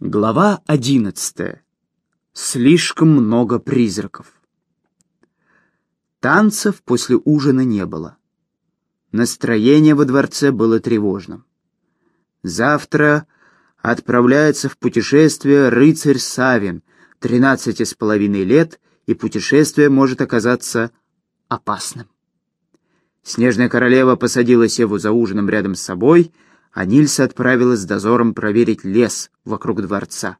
Глава одиннадцатая. Слишком много призраков. Танцев после ужина не было. Настроение во дворце было тревожным. Завтра отправляется в путешествие рыцарь Савин, тринадцати с половиной лет, и путешествие может оказаться опасным. Снежная королева посадила Севу за ужином рядом с собой — а Нильса отправилась с дозором проверить лес вокруг дворца.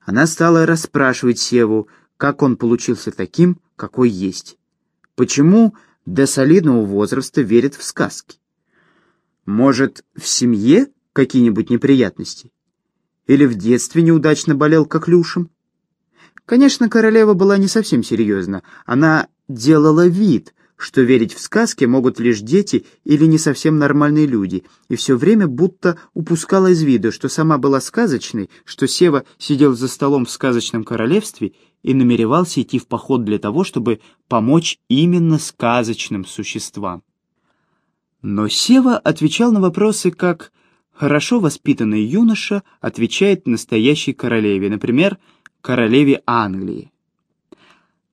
Она стала расспрашивать Севу, как он получился таким, какой есть. Почему до солидного возраста верит в сказки? Может, в семье какие-нибудь неприятности? Или в детстве неудачно болел коклюшем? Конечно, королева была не совсем серьезна. Она делала вид, что верить в сказки могут лишь дети или не совсем нормальные люди, и все время будто упускала из виду, что сама была сказочной, что Сева сидел за столом в сказочном королевстве и намеревался идти в поход для того, чтобы помочь именно сказочным существам. Но Сева отвечал на вопросы как хорошо воспитанный юноша отвечает настоящей королеве, например, королеве Англии.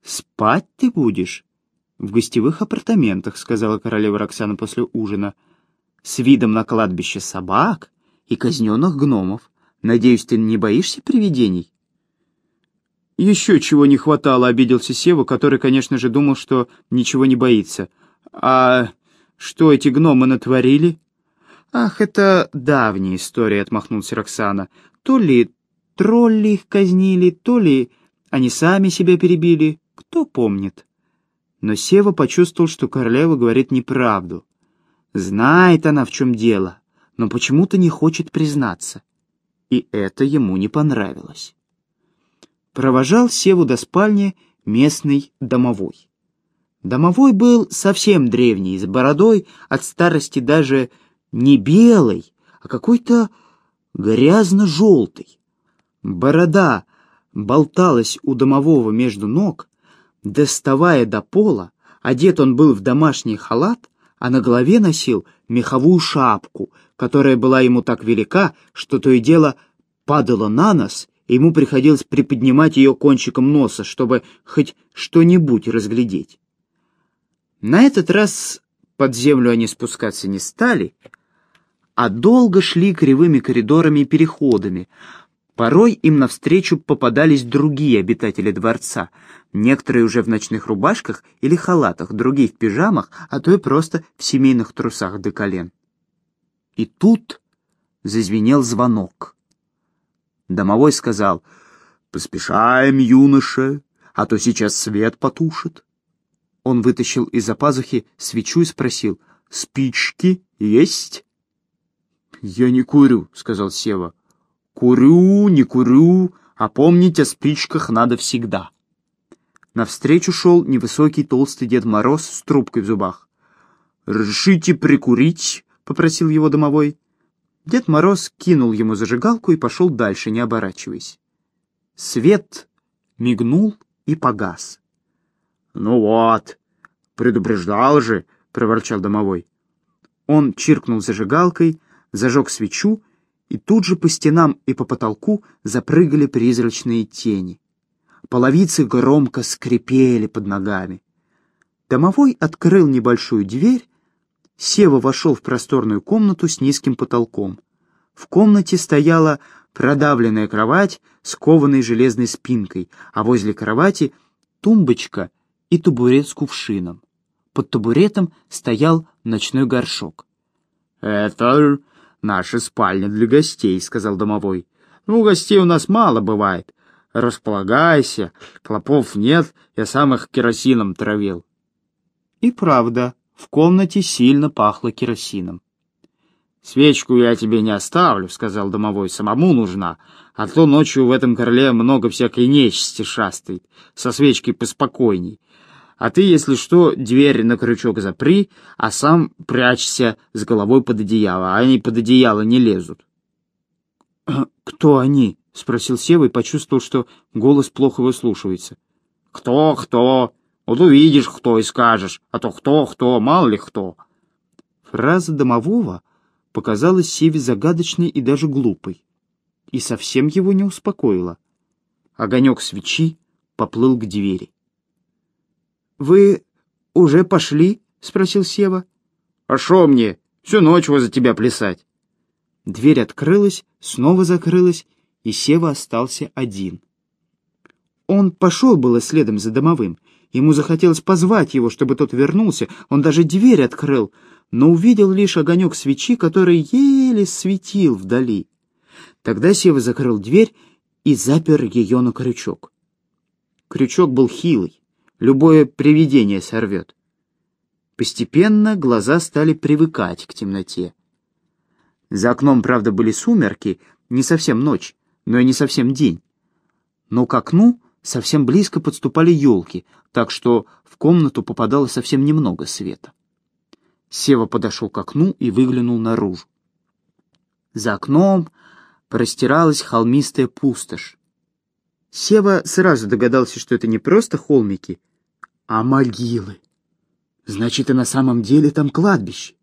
«Спать ты будешь?» «В гостевых апартаментах», — сказала королева Роксана после ужина, «с видом на кладбище собак и казненных гномов. Надеюсь, ты не боишься привидений?» «Еще чего не хватало», — обиделся Сева, который, конечно же, думал, что ничего не боится. «А что эти гномы натворили?» «Ах, это давняя история», — отмахнулся Роксана. «То ли тролли их казнили, то ли они сами себя перебили, кто помнит». Но Сева почувствовал, что королева говорит неправду. Знает она, в чем дело, но почему-то не хочет признаться. И это ему не понравилось. Провожал Севу до спальни местный домовой. Домовой был совсем древний, с бородой от старости даже не белой, а какой-то грязно-желтый. Борода болталась у домового между ног, Доставая до пола, одет он был в домашний халат, а на голове носил меховую шапку, которая была ему так велика, что то и дело падала на нос, и ему приходилось приподнимать ее кончиком носа, чтобы хоть что-нибудь разглядеть. На этот раз под землю они спускаться не стали, а долго шли кривыми коридорами и переходами, Порой им навстречу попадались другие обитатели дворца, некоторые уже в ночных рубашках или халатах, другие в пижамах, а то и просто в семейных трусах до колен. И тут зазвенел звонок. Домовой сказал, «Поспешаем, юноша, а то сейчас свет потушит». Он вытащил из-за пазухи свечу и спросил, «Спички есть?» «Я не курю», — сказал Сева. Курю, не курю, а помнить о спичках надо всегда. Навстречу шел невысокий толстый Дед Мороз с трубкой в зубах. «Решите прикурить?» — попросил его домовой. Дед Мороз кинул ему зажигалку и пошел дальше, не оборачиваясь. Свет мигнул и погас. «Ну вот, предупреждал же!» — проворчал домовой. Он чиркнул зажигалкой, зажег свечу и тут же по стенам и по потолку запрыгали призрачные тени. Половицы громко скрипели под ногами. Домовой открыл небольшую дверь, Сева вошел в просторную комнату с низким потолком. В комнате стояла продавленная кровать с кованой железной спинкой, а возле кровати тумбочка и табурет с кувшином. Под табуретом стоял ночной горшок. «Это «Наша спальня для гостей», — сказал домовой. «Ну, гостей у нас мало бывает. Располагайся, клопов нет, я сам их керосином травил». И правда, в комнате сильно пахло керосином. «Свечку я тебе не оставлю», — сказал домовой, — «самому нужна, а то ночью в этом крыле много всякой нечисти шастает, со свечкой поспокойней. А ты, если что, дверь на крючок запри, а сам прячься с головой под одеяло, а они под одеяло не лезут. «Кто они?» — спросил Сева и почувствовал, что голос плохо выслушивается. «Кто, кто? Вот увидишь, кто и скажешь, а то кто, кто, мало ли кто». Фраза домового показалась Севе загадочной и даже глупой. и совсем его не успокоило. Огонек свечи поплыл к двери. «Вы уже пошли?» — спросил Сева. «А шо мне? Всю ночь возле тебя плясать». Дверь открылась, снова закрылась, и Сева остался один. Он пошел было следом за домовым. Ему захотелось позвать его, чтобы тот вернулся. Он даже дверь открыл, но увидел лишь огонек свечи, который еле светил вдали. Тогда Сева закрыл дверь и запер ее на крючок. Крючок был хилый, любое привидение сорвет. Постепенно глаза стали привыкать к темноте. За окном, правда, были сумерки, не совсем ночь, но и не совсем день. Но к окну совсем близко подступали елки, так что в комнату попадало совсем немного света. Сева подошел к окну и выглянул наружу. За окном простиралась холмистая пустошь. Сева сразу догадался, что это не просто холмики, а могилы. Значит, и на самом деле там кладбище.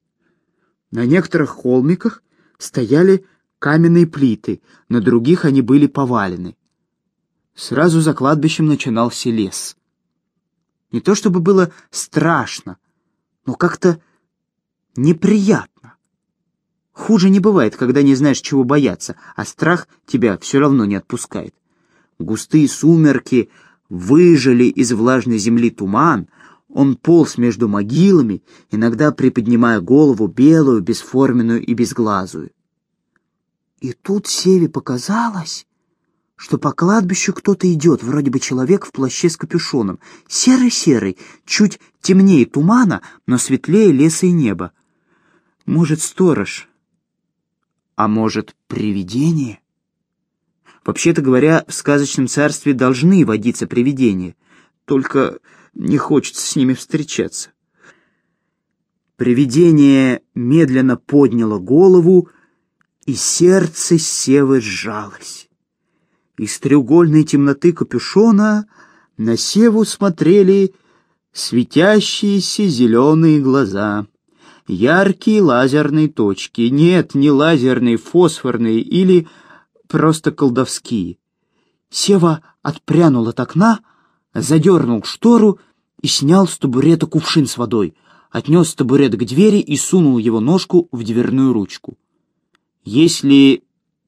На некоторых холмиках стояли каменные плиты, на других они были повалены. Сразу за кладбищем начинался лес. Не то чтобы было страшно, но как-то неприятно. Хуже не бывает, когда не знаешь, чего бояться, а страх тебя все равно не отпускает. Густые сумерки выжили из влажной земли туман, он полз между могилами, иногда приподнимая голову белую, бесформенную и безглазую. И тут Севе показалось, что по кладбищу кто-то идет, вроде бы человек в плаще с капюшоном, серый-серый, чуть темнее тумана, но светлее леса и неба. Может, сторож, а может, привидение? Вообще-то говоря, в сказочном царстве должны водиться привидения, только не хочется с ними встречаться. Привидение медленно подняло голову, и сердце Севы сжалось. Из треугольной темноты капюшона на Севу смотрели светящиеся зеленые глаза, яркие лазерные точки, нет, не лазерные, фосфорные или просто колдовские. Сева отпрянул от окна, задернул штору и снял с табурета кувшин с водой, отнес табурет к двери и сунул его ножку в дверную ручку. Если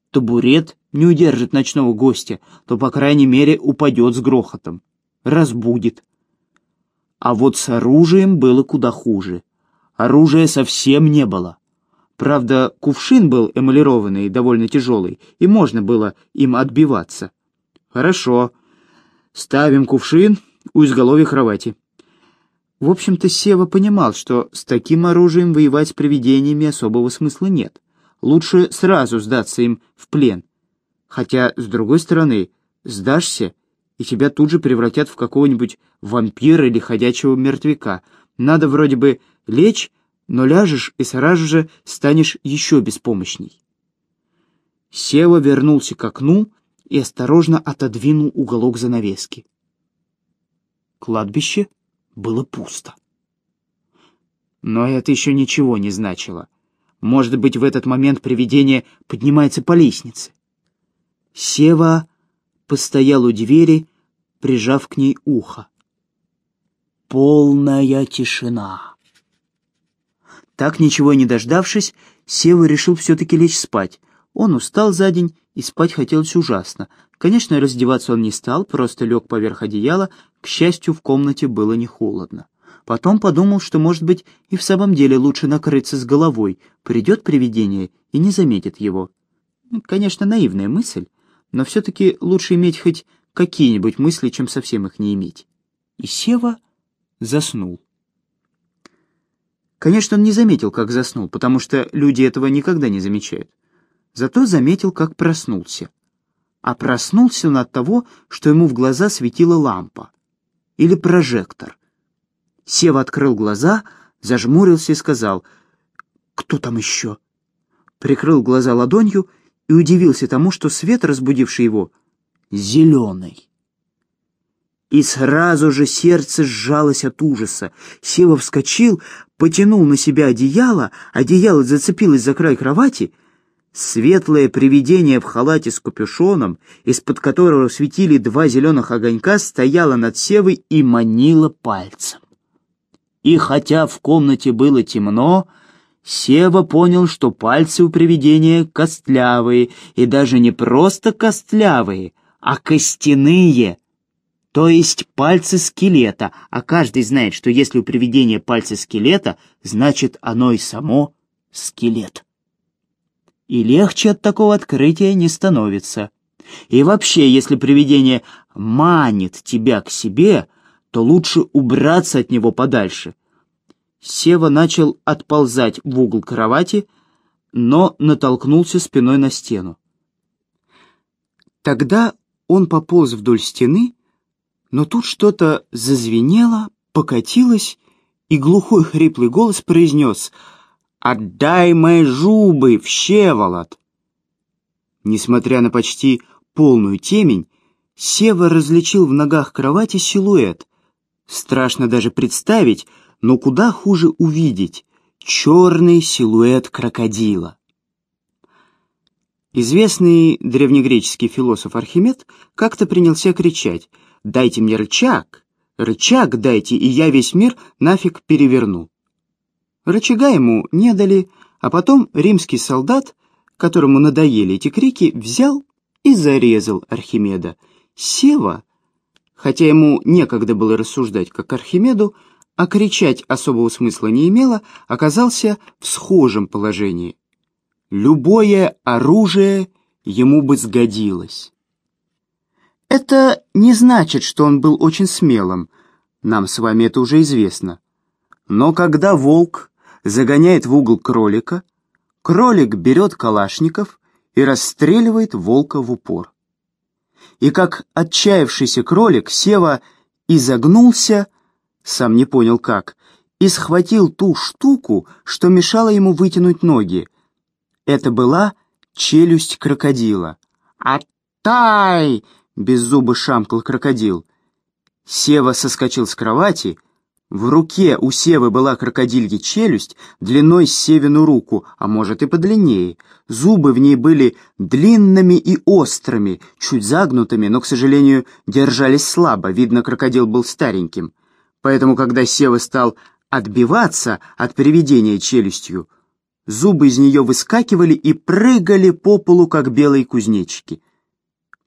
табурет не удержит ночного гостя, то, по крайней мере, упадет с грохотом, разбудит. А вот с оружием было куда хуже. Оружия совсем не было. Правда, кувшин был эмалированный довольно тяжелый, и можно было им отбиваться. Хорошо. Ставим кувшин у изголовья кровати. В общем-то, Сева понимал, что с таким оружием воевать с привидениями особого смысла нет. Лучше сразу сдаться им в плен. Хотя, с другой стороны, сдашься, и тебя тут же превратят в какого-нибудь вампира или ходячего мертвяка. Надо вроде бы лечь, но ляжешь и сразу же станешь еще беспомощней. Сева вернулся к окну и осторожно отодвинул уголок занавески. Кладбище было пусто. Но это еще ничего не значило. Может быть, в этот момент привидение поднимается по лестнице. Сева постоял у двери, прижав к ней ухо. Полная тишина. Так ничего не дождавшись, Сева решил все-таки лечь спать. Он устал за день, и спать хотелось ужасно. Конечно, раздеваться он не стал, просто лег поверх одеяла. К счастью, в комнате было не холодно. Потом подумал, что, может быть, и в самом деле лучше накрыться с головой. Придет привидение и не заметит его. Конечно, наивная мысль, но все-таки лучше иметь хоть какие-нибудь мысли, чем совсем их не иметь. И Сева заснул. Конечно, он не заметил, как заснул, потому что люди этого никогда не замечают. Зато заметил, как проснулся. А проснулся он от того, что ему в глаза светила лампа. Или прожектор. Сева открыл глаза, зажмурился и сказал «Кто там еще?» Прикрыл глаза ладонью и удивился тому, что свет, разбудивший его, зеленый. И сразу же сердце сжалось от ужаса. Сева вскочил, потянул на себя одеяло, одеяло зацепилось за край кровати. Светлое привидение в халате с капюшоном, из-под которого светили два зеленых огонька, стояло над Севой и манило пальцем. И хотя в комнате было темно, Сева понял, что пальцы у привидения костлявые, и даже не просто костлявые, а костяные, то есть пальцы скелета, а каждый знает, что если у привидения пальцы скелета, значит оно и само скелет и легче от такого открытия не становится. И вообще, если привидение манит тебя к себе, то лучше убраться от него подальше. Сева начал отползать в угол кровати, но натолкнулся спиной на стену. Тогда он пополз вдоль стены, но тут что-то зазвенело, покатилось, и глухой хриплый голос произнес — «Отдай мои жубы, Всеволод!» Несмотря на почти полную темень, Сева различил в ногах кровати силуэт. Страшно даже представить, но куда хуже увидеть черный силуэт крокодила. Известный древнегреческий философ Архимед как-то принялся кричать «Дайте мне рычаг! Рычаг дайте, и я весь мир нафиг переверну!» Рычага ему не дали, а потом римский солдат, которому надоели эти крики, взял и зарезал Архимеда. Сева, хотя ему некогда было рассуждать как Архимеду, а кричать особого смысла не имело, оказался в схожем положении. Любое оружие ему бы сгодилось. Это не значит, что он был очень смелым, нам с вами это уже известно. Но когда волк загоняет в угол кролика, кролик берет калашников и расстреливает волка в упор. И как отчаявшийся кролик, Сева изогнулся, сам не понял как, и схватил ту штуку, что мешало ему вытянуть ноги. Это была челюсть крокодила. «Оттай!» — без зубы шамкал крокодил. Сева соскочил с кровати в руке у Севы была крокодилья челюсть длиной с Севину руку, а может и подлиннее. Зубы в ней были длинными и острыми, чуть загнутыми, но, к сожалению, держались слабо, видно, крокодил был стареньким. Поэтому, когда Сева стал отбиваться от привидения челюстью, зубы из нее выскакивали и прыгали по полу, как белые кузнечики.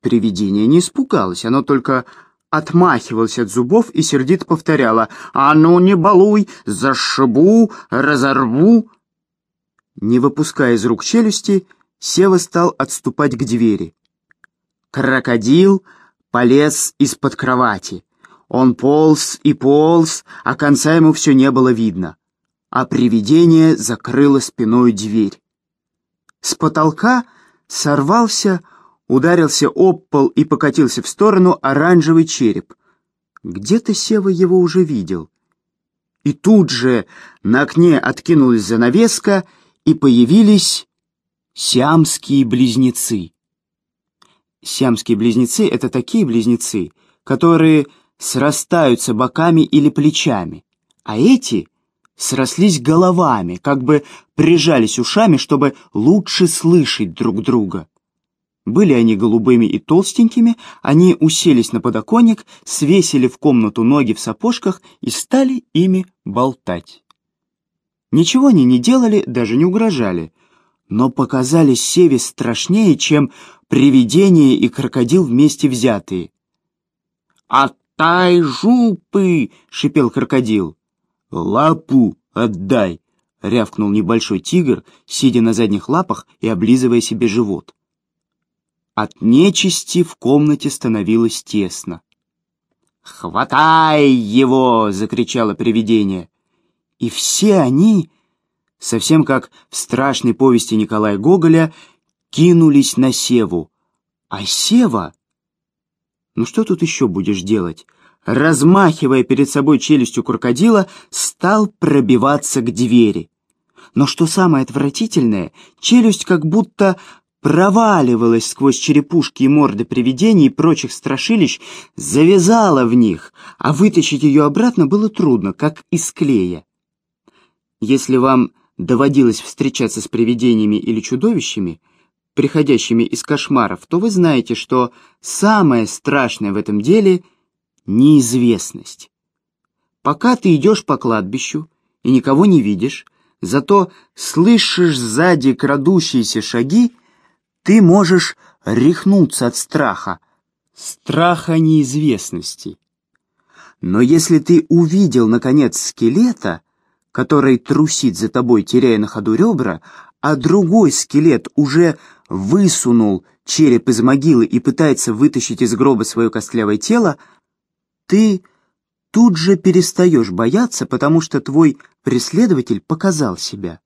Привидение не испугалось, оно только отмахивалась от зубов и сердито повторяла «А ну не балуй! Зашибу! Разорву!» Не выпуская из рук челюсти, Сева стал отступать к двери. Крокодил полез из-под кровати. Он полз и полз, а конца ему все не было видно. А привидение закрыло спиной дверь. С потолка сорвался ударился об пол и покатился в сторону оранжевый череп. Где-то Сева его уже видел. И тут же на окне откинулась занавеска, и появились сиамские близнецы. Сиамские близнецы — это такие близнецы, которые срастаются боками или плечами, а эти срослись головами, как бы прижались ушами, чтобы лучше слышать друг друга. Были они голубыми и толстенькими, они уселись на подоконник, свесили в комнату ноги в сапожках и стали ими болтать. Ничего они не делали, даже не угрожали, но показались Севе страшнее, чем привидение и крокодил вместе взятые. «Оттай жупы!» — шипел крокодил. «Лапу отдай!» — рявкнул небольшой тигр, сидя на задних лапах и облизывая себе живот. От нечисти в комнате становилось тесно. «Хватай его!» — закричало привидение. И все они, совсем как в страшной повести Николая Гоголя, кинулись на Севу. А Сева... Ну что тут еще будешь делать? Размахивая перед собой челюстью крокодила, стал пробиваться к двери. Но что самое отвратительное, челюсть как будто проваливалась сквозь черепушки и морды привидений и прочих страшилищ, завязала в них, а вытащить ее обратно было трудно, как из клея. Если вам доводилось встречаться с привидениями или чудовищами, приходящими из кошмаров, то вы знаете, что самое страшное в этом деле — неизвестность. Пока ты идешь по кладбищу и никого не видишь, зато слышишь сзади крадущиеся шаги, ты можешь рехнуться от страха, страха неизвестности. Но если ты увидел, наконец, скелета, который трусит за тобой, теряя на ходу ребра, а другой скелет уже высунул череп из могилы и пытается вытащить из гроба свое костлявое тело, ты тут же перестаешь бояться, потому что твой преследователь показал себя.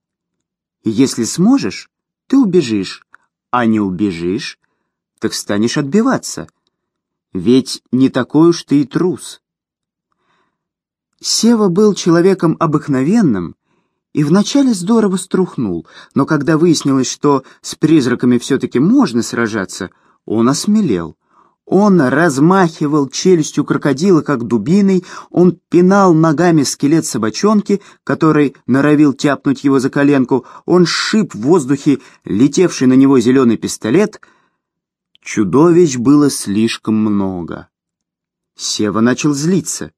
И если сможешь, ты убежишь, а не убежишь, так станешь отбиваться. Ведь не такой уж ты и трус. Сева был человеком обыкновенным и вначале здорово струхнул, но когда выяснилось, что с призраками все-таки можно сражаться, он осмелел. Он размахивал челюстью крокодила, как дубиной, он пинал ногами скелет собачонки, который норовил тяпнуть его за коленку, он сшиб в воздухе летевший на него зеленый пистолет. Чудовищ было слишком много. Сева начал злиться.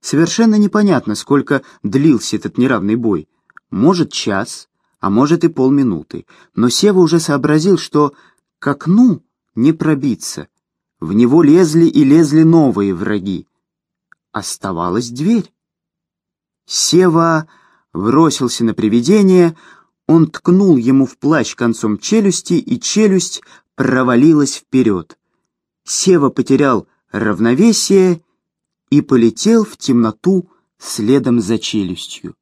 Совершенно непонятно, сколько длился этот неравный бой. Может, час, а может и полминуты. Но Сева уже сообразил, что к окну не пробиться — в него лезли и лезли новые враги. Оставалась дверь. Сева бросился на привидение, он ткнул ему в плащ концом челюсти, и челюсть провалилась вперед. Сева потерял равновесие и полетел в темноту следом за челюстью.